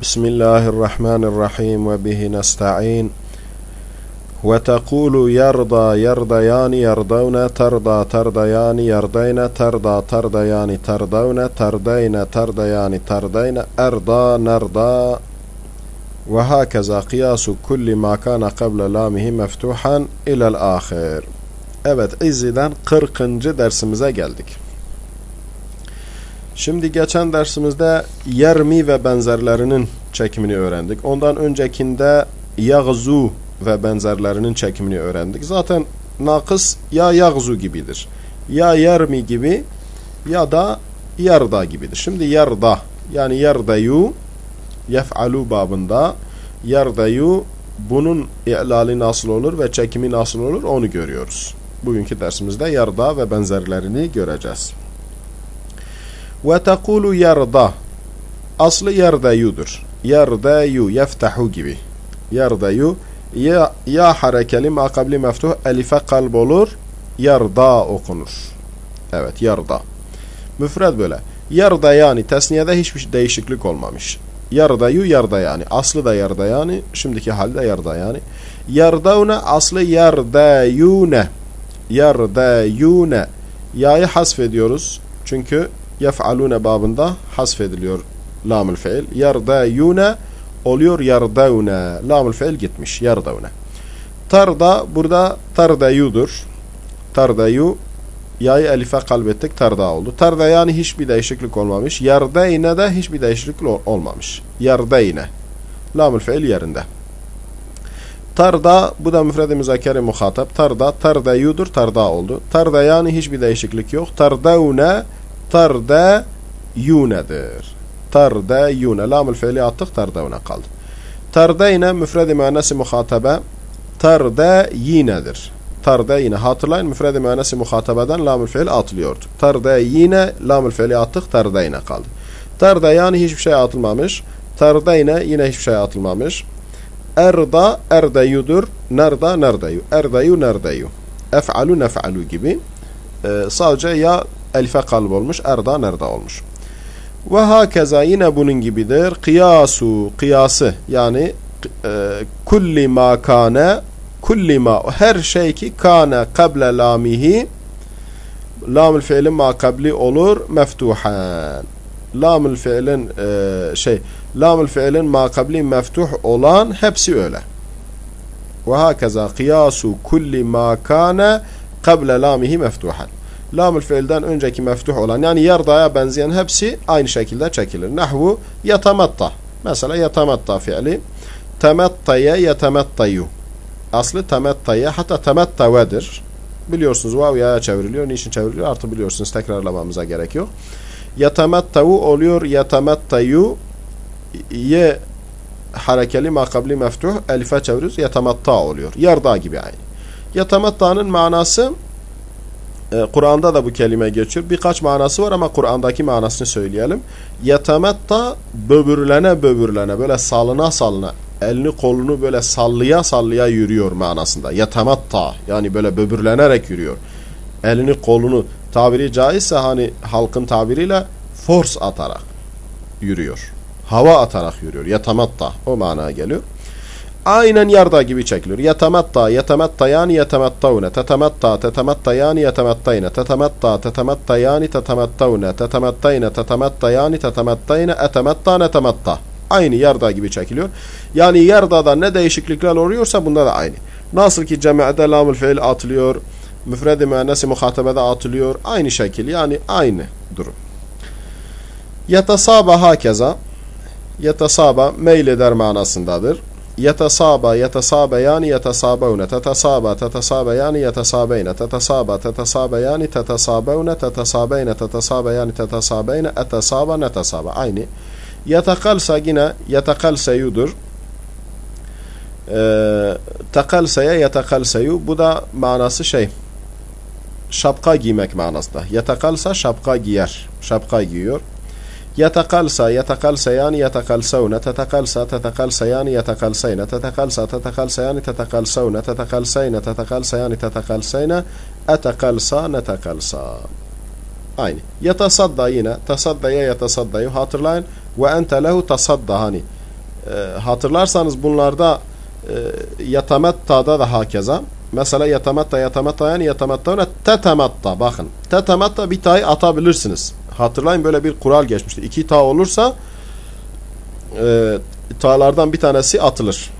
بسم الله الرحمن الرحيم وبه نستعين وتقول يرضى يرضيان يرضون ترضى ترضيان يرضين ترضى ترضيان ترضون ترضين ترضيان ترضين أرضى نرضى وهكذا قياس كل ما كان قبل لامه مفتوحا إلى الآخر Evet İzzi'den 40. dersimize geldik. Şimdi geçen dersimizde yermi ve benzerlerinin çekimini öğrendik. Ondan öncekinde yağzu ve benzerlerinin çekimini öğrendik. Zaten nakıs ya yağzu gibidir. Ya yermi gibi ya da yarda gibidir. Şimdi yarda yani yardayu yef'alu babında yardayu bunun i'lali nasıl olur ve çekimi nasıl olur onu görüyoruz. Bugünkü dersimizde yarda ve benzerlerini göreceğiz. Ve tekulu yarda aslı yardayudur. Yardayu yeftahu gibi. Yardayu ya, ya harekeli makabli meftuh elife kalb olur. Yarda okunur. Evet yarda. Müfred böyle. Yarda yani tesniyede hiçbir değişiklik olmamış. Yardayu yarda yani. Aslı da yarda yani. Şimdiki halde yarda yani. Yardavne aslı yardayune. Yardayune. Ya'yı hasfediyoruz. Çünkü yef'alune babında hasfediliyor lamül fiil. Yardayune oluyor yardavne. Lamül fiil gitmiş. Yardavne. Tarda burada tardayudur. Tardayu ya'yı elife kalbettik tarda oldu. Tarda yani hiçbir değişiklik olmamış. Yardayne de hiçbir değişiklik olmamış. Yardayne. Lamül fiil yerinde. Tarda bu da müfred-i müzakere muhatap. Tarda tardayudur tarda oldu. Tarda yani hiçbir değişiklik yok. Tardavne tarda yunedir. Tarda yune. Lamül fiili attık tardavne kaldı. Tardayne müfred-i müennesi muhatabe tarda yinedir. Tarda yine hatırlayın müfred-i müennesi muhatabeden lamül fiil atılıyordu. Tarda yine lamül fiili attık tarda yine kaldı. Tarda yani hiçbir şey atılmamış. Tarda yine yine hiçbir şey atılmamış. Erda erdeyudur. Nerda nerdeyu. Erdeyu nerdeyu. Ef'alu nef'alu gibi. Ee, sadece ya elife kalb olmuş. Erda nerda olmuş. Ve hakeza yine bunun gibidir. Kıyasu, kıyası yani e, kulli ma kane kulli ma her şey ki kane kable lamihi lamül fiilin ma kabli olur meftuhan. Lamül fiilin e, şey lamül fiilin ma kabli meftuh olan hepsi öyle. Ve hakeza kıyasu kulli ma kane kable lamihi meftuhan. Lamül fiilden önceki meftuh olan yani yardaya benzeyen hepsi aynı şekilde çekilir. Nahvu yatamatta. Mesela yatamatta fiili temettaya yetemettayu. Aslı temettaya hatta temettavedir. Biliyorsunuz vav yaya çevriliyor. Niçin çevriliyor? Artık biliyorsunuz tekrarlamamıza gerek yok. Yetemettavu oluyor yetemettayu ye harekeli makabli meftuh elife çeviriyoruz. Yetematta oluyor. Yarda gibi aynı. Yetematta'nın manası e, Kur'an'da da bu kelime geçiyor. Birkaç manası var ama Kur'an'daki manasını söyleyelim. Yetematta böbürlene böbürlene böyle salına salına elini kolunu böyle sallaya sallaya yürüyor manasında. Yetematta yani böyle böbürlenerek yürüyor. Elini kolunu tabiri caizse hani halkın tabiriyle force atarak yürüyor. Hava atarak yürüyor. Yetematta o manaya geliyor. Aynen yarda gibi çekiliyor. Yetematta, yetematta yani yetemattavne, tetematta, tetematta yani yetemattayne, tetematta, tetematta yani tetemattavne, tetemattayne, tetematta yani tetemattayne, etematta, netematta. Aynı yarda gibi çekiliyor. Yani yardada ne değişiklikler oluyorsa bunda da aynı. Nasıl ki cemi'de lamül fiil atılıyor, müfred-i müennesi muhatabede atılıyor. Aynı şekil yani aynı durum. Yetasaba hakeza, yetasaba meyleder manasındadır. Yetasaba, yetasaba yani yetasabavne, tetasaba, tetasaba yani yetasabeyne, tetasaba, tetasaba yani tetasabavne, tetasabeyne, tetasaba yani tetasabeyne, etasaba, netasaba. Aynı. Yatakalsa yine yatakalseyudur. Ee, takalseye yatakalseyu. Bu da manası şey, şapka giymek manasında. Yatakalsa şapka giyer. Şapka giyiyor. Yatakalsa, yatakalsa yani yatakalsavne, tetakalsa, tetakalsa yani yatakalsayne, tetakalsa, tetakalsa yani tetakalsavne, tetakalsayne, tetakalsa yani tetakalsayne, etakalsa, netakalsa. Aynı. Yatasadda yine, tasaddaya yatasaddayu hatırlayın. Ve ente lehu tasadda hani. E, hatırlarsanız bunlarda e, yatamatta'da da hakeza. Mesela yatamatta yatamatta yani yatamatta tetematta bakın. Tetematta bir ta'yı atabilirsiniz. Hatırlayın böyle bir kural geçmişti. İki ta olursa e, ta'lardan bir tanesi atılır.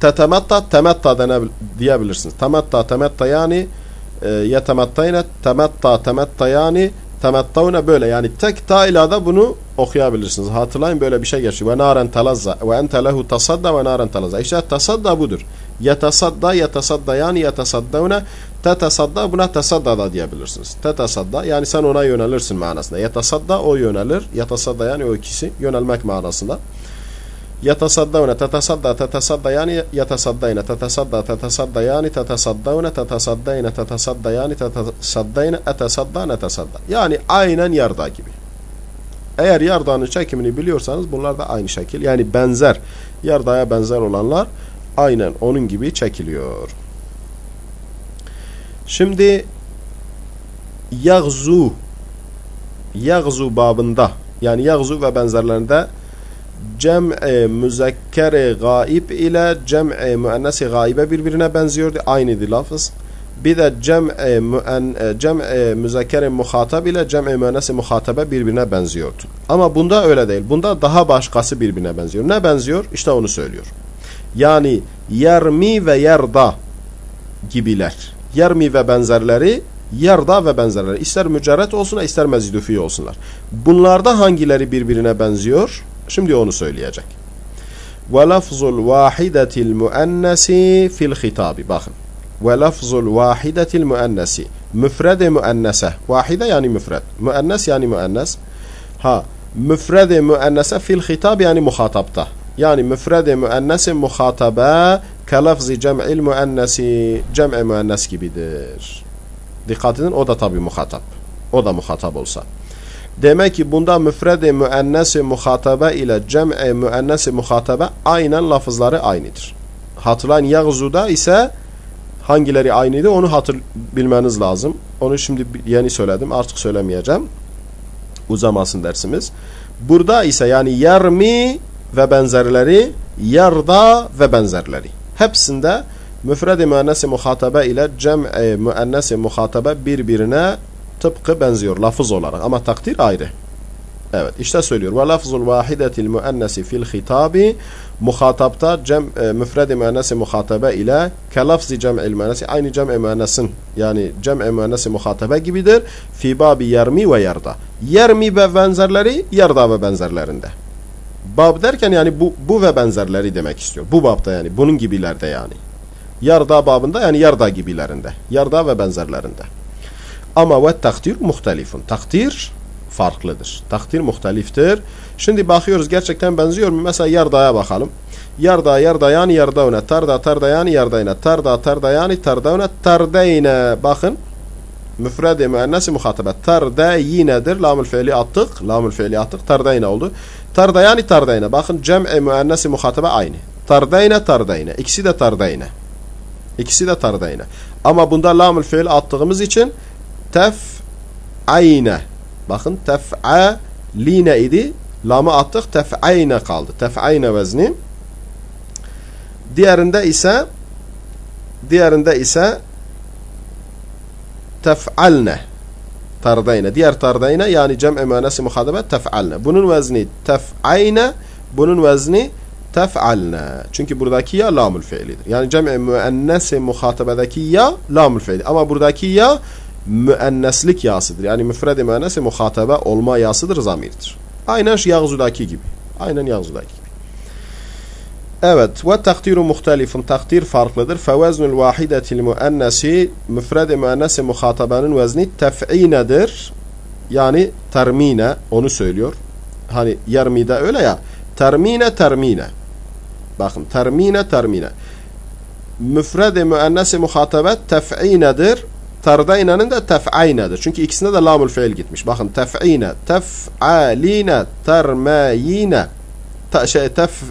Tetematta temetta dene, diyebilirsiniz. Temetta temetta yani e, yetemattayne temetta temetta yani temettavne böyle yani tek ta ile de bunu okuyabilirsiniz. Hatırlayın böyle bir şey geçiyor. Ve naren telazza ve ente lehu tasadda ve naren telazza. İşte tasadda budur. Yetasadda, yetasadda yani yetasaddavne, tetasadda buna tasadda da diyebilirsiniz. Tetasadda yani sen ona yönelirsin manasında. Yetasadda o yönelir. Yetasadda yani o ikisi yönelmek manasında. Yetasaddavne, tetasadda, tetasadda yani yetasaddayne, tetasadda, tetasadda yani tetasaddavne, tetasaddayne, tetasadda yani tetasaddayne, etesadda, netesadda. Yani aynen yarda gibi. Eğer yardağının çekimini biliyorsanız bunlar da aynı şekil. Yani benzer, yardaya benzer olanlar aynen onun gibi çekiliyor. Şimdi yagzu yagzu babında yani yagzu ve benzerlerinde cem'i müzekkeri gaib ile cem'i müennesi gaibe birbirine benziyordu. Aynıydı lafız. Bir de cem'i cem'i müzekkeri muhatap ile cem'i müennesi muhatabe birbirine benziyordu. Ama bunda öyle değil. Bunda daha başkası birbirine benziyor. Ne benziyor? İşte onu söylüyor. Yani yermi ve yerda gibiler. Yermi ve benzerleri yerda ve benzerleri. İster mücerret olsun ister mezidufi olsunlar. Bunlarda hangileri birbirine benziyor? Şimdi onu söyleyecek. Ve lafzul vahidetil müennesi fil hitabi. Bakın. Ve lafzul vahidetil müennesi. Müfrede müennese. Vahide yani müfred. Müennes yani müennes. Ha. Müfrede müennese fil hitab yani muhatapta. Yani müfrede müennesi muhatabe kelafzi cem'il müennesi cem'i müennes gibidir. Dikkat edin o da tabi muhatap. O da muhatap olsa. Demek ki bunda müfredi müennesi muhatabe ile cem'i müennesi muhatabe aynen lafızları aynıdır. Hatırlayın yağzuda ise hangileri aynıydı onu hatır bilmeniz lazım. Onu şimdi yeni söyledim artık söylemeyeceğim. Uzamasın dersimiz. Burada ise yani yermi ve benzerleri, yarda ve benzerleri. Hepsinde müfredi müennesi muhatabe ile cem'i müennesi muhatabe birbirine tıpkı benziyor lafız olarak ama takdir ayrı. Evet işte söylüyor. Ve lafzul vahidetil müennesi fil hitabi muhatapta cem e, müfredi müennesi muhatabe ile ke lafzi cem'il müennesi aynı cem'i müennesin yani cem'i müennesi muhatabe gibidir. Fi babi yermi ve yarda. Yermi ve benzerleri yarda ve benzerlerinde. Bab derken yani bu, bu ve benzerleri demek istiyor. Bu babda yani bunun gibilerde yani. Yarda babında yani yarda gibilerinde. Yarda ve benzerlerinde. Ama ve takdir muhtelifun. Takdir farklıdır. Takdir muhteliftir. Şimdi bakıyoruz gerçekten benziyor mu? Mesela yardaya bakalım. Yarda yarda yani yardavne. Tarda tarda yani yardayne. Tarda tarda yani tardavne. Tardayne. Bakın. Müfredi müennesi muhatabe. Tarda yinedir. Lamül fiili attık. Lamül fiili attık. Tardayne oldu. Tarda yani tardayne. Bakın cem'i müennesi muhatabe aynı. Tardayne tardayne. İkisi de tardayne. İkisi de tardayne. Ama bunda lamül fiil attığımız için tef'ayne. Bakın tef'aline idi. Lamı attık tef'ayne kaldı. Tef'ayne vezni. Diğerinde ise diğerinde ise tef'alne tardayne. Diğer tardayne yani cem'i müennesi muhadabe tef'alne. Bunun vezni tef'ayne bunun vezni tef'alne. Çünkü buradaki ya lamul fiilidir. Yani cem'i müennesi muhatabedeki ya lamul fiili. Ama buradaki ya müenneslik yasıdır. Yani müfred-i müennesi muhatabe olma yasıdır, zamirdir. Aynen Yağzu'daki gibi. Aynen Yağzu'daki gibi. Evet. Ve takdiru muhtelifun. Takdir farklıdır. Feveznul vahidetil müennesi müfred-i müennesi muhatabenin vezni tef'inedir. Yani termine onu söylüyor. Hani yarmide öyle ya. Termine termine. Bakın termine termine. Müfred-i müennesi muhatabet tef'inedir Tardayna'nın da tef'ayne'dir. Çünkü ikisinde de lamul fiil gitmiş. Bakın tef'ine, tef'aline, termayine, ta, şey, tef,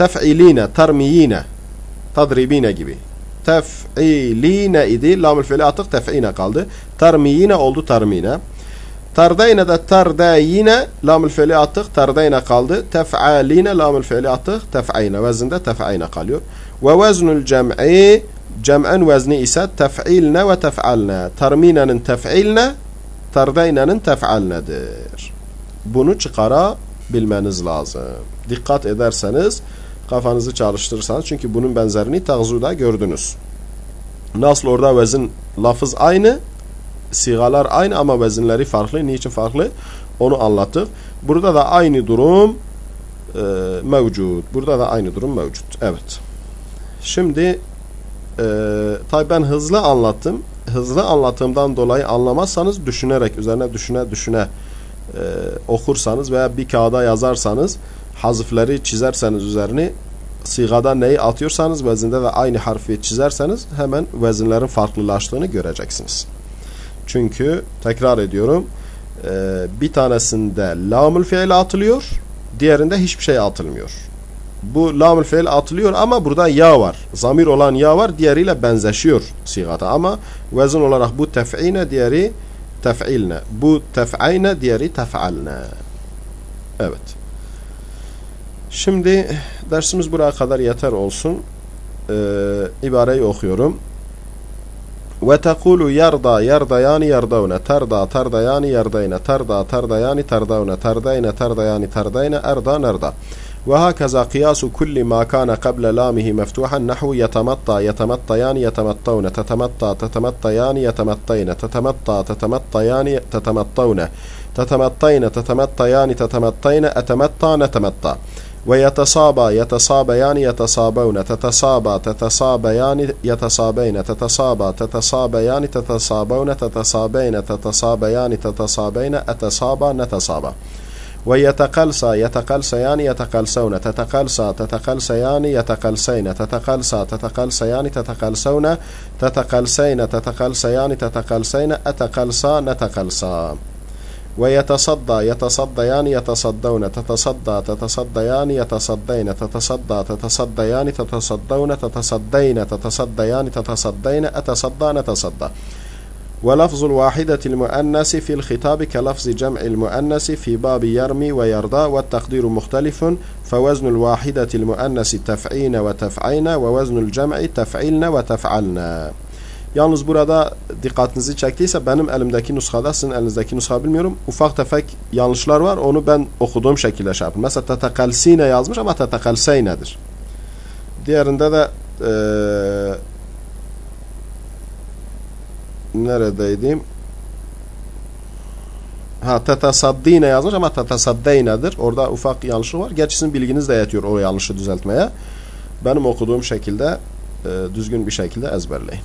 tef'iline, termiyine, tadribine gibi. Tef'iline idi. Lamul fiili atık tef'ine kaldı. Termiyine oldu termine. Tardayne de tardayine lamül fiili attık. Tardayne kaldı. Tef'aline lamül fiili attık. Tef'ayne vezinde tef'ayne kalıyor. Ve veznül cem'i cem'en vezni ise tef'ilne ve tef'alne. Tarminenin tef'ilne tardaynenin tef'alnedir. Bunu çıkarabilmeniz lazım. Dikkat ederseniz kafanızı çalıştırırsanız çünkü bunun benzerini tağzuda gördünüz. Nasıl orada vezin lafız aynı sigalar aynı ama vezinleri farklı. Niçin farklı? Onu anlattık. Burada da aynı durum e, mevcut. Burada da aynı durum mevcut. Evet. Şimdi e, tabi ben hızlı anlattım. Hızlı anlattığımdan dolayı anlamazsanız düşünerek, üzerine düşüne düşüne e, okursanız veya bir kağıda yazarsanız hazıfları çizerseniz üzerini sigada neyi atıyorsanız vezinde de aynı harfi çizerseniz hemen vezinlerin farklılaştığını göreceksiniz. Çünkü tekrar ediyorum e, bir tanesinde lamül fiil atılıyor diğerinde hiçbir şey atılmıyor. Bu lamül fiil atılıyor ama burada ya var. Zamir olan ya var diğeriyle benzeşiyor sigata ama vezin olarak bu tef'ine diğeri tef'ilne. Bu tef'ayne diğeri tef'alne. Evet. Şimdi dersimiz buraya kadar yeter olsun. Ee, ibareyi okuyorum. Ve tekulu yarda yarda yani yardavne terda terda yani yardayne terda terda yani terdavne terdayne terda yani terdayne erda nerda. Ve hakaza kıyasu kulli ma kana kable lamihi meftuhan nahu yetematta yetematta yani yetemattavne tetematta tetematta yani yetemattayne tetematta tetematta yani tetemattavne tetemattayne tetematta yani tetemattayne etematta netematta. ويتصابى يتصابيان يتصابون تتصابى تتصابيان يتصابين تتصابى تتصابيان تتصابون تتصابين تتصابيان تتصابين أتصابى نتصابى ويتقلصى يتقلصيان يتقلصون تتقلصى تتقلصيان يتقلصين تتقلصى تتقلصيان تتقلصون تتقلصين تتقلصيان تتقلصين أتقلصى نتقلصى ويتصدى يتصديان يتصدون تتصدى تتصديان يتصدين تتصدى تتصديان تتصدون تتصدين تتصديان تتصدين أتصدى نتصدى. ولفظ الواحدة المؤنث في الخطاب كلفظ جمع المؤنث في باب يرمي ويرضى والتقدير مختلف فوزن الواحدة المؤنث تفعين وتفعين ووزن الجمع تفعلن وتفعلن. Yalnız burada dikkatinizi çektiyse benim elimdeki nuskada sizin elinizdeki nuska bilmiyorum. Ufak tefek yanlışlar var. Onu ben okuduğum şekilde şey yapın. Mesela tetekalsine yazmış ama tetekalseynedir. Diğerinde de e, neredeydim? Ha tetesaddine yazmış ama tetesaddeynedir. Orada ufak yanlışı var. Gerçi sizin bilginiz de yetiyor o yanlışı düzeltmeye. Benim okuduğum şekilde e, düzgün bir şekilde ezberleyin.